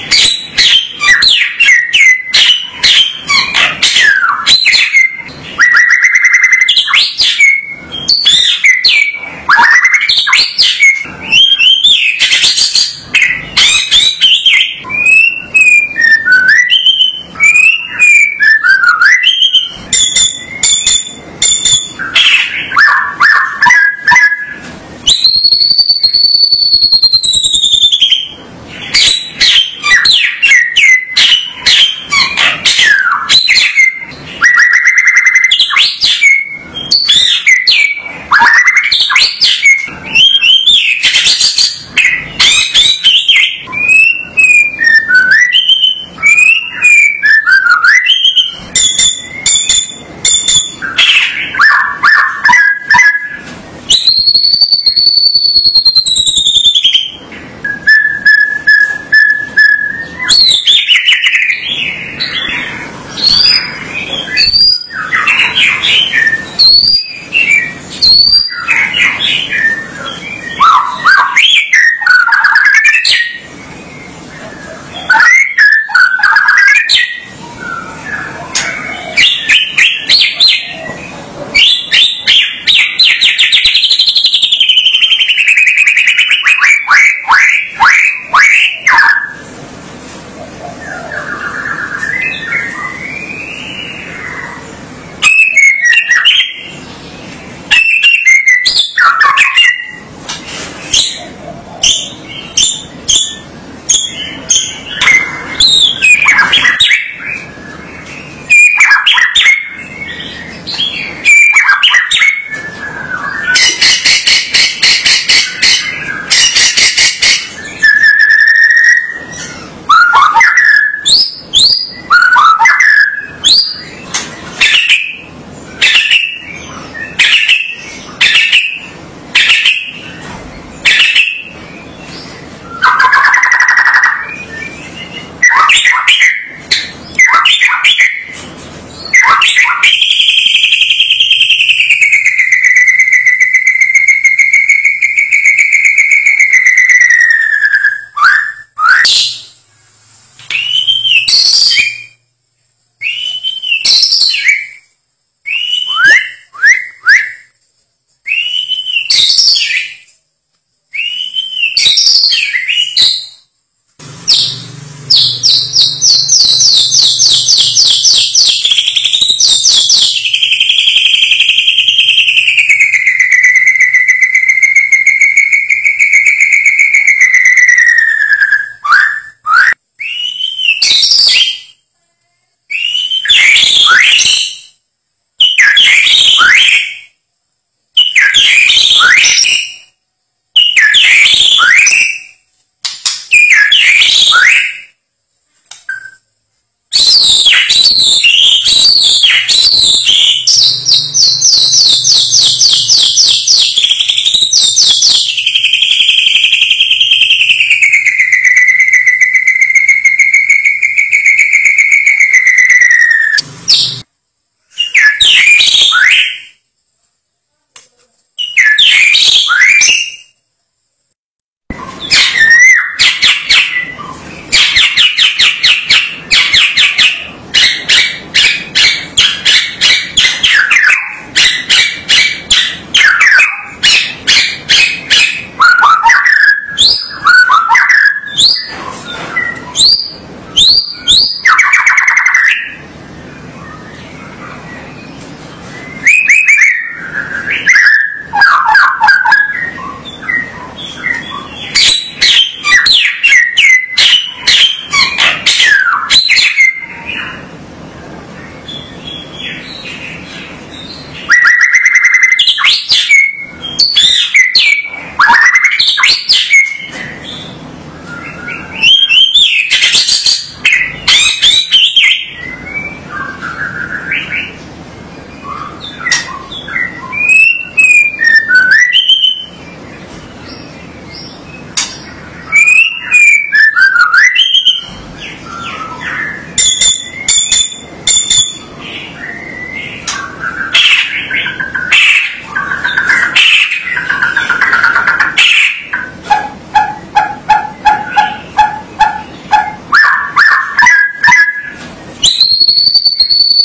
you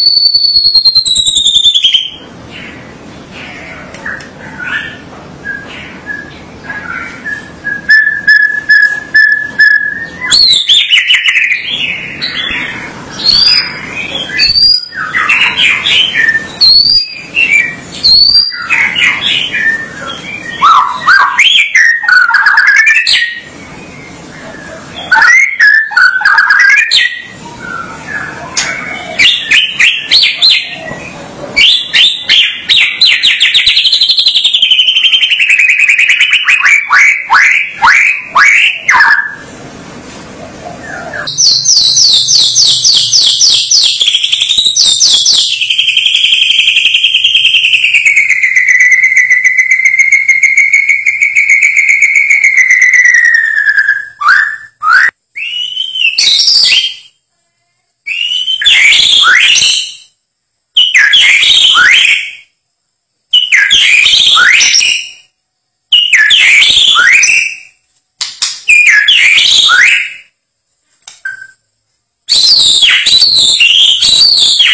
Yeah.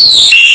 you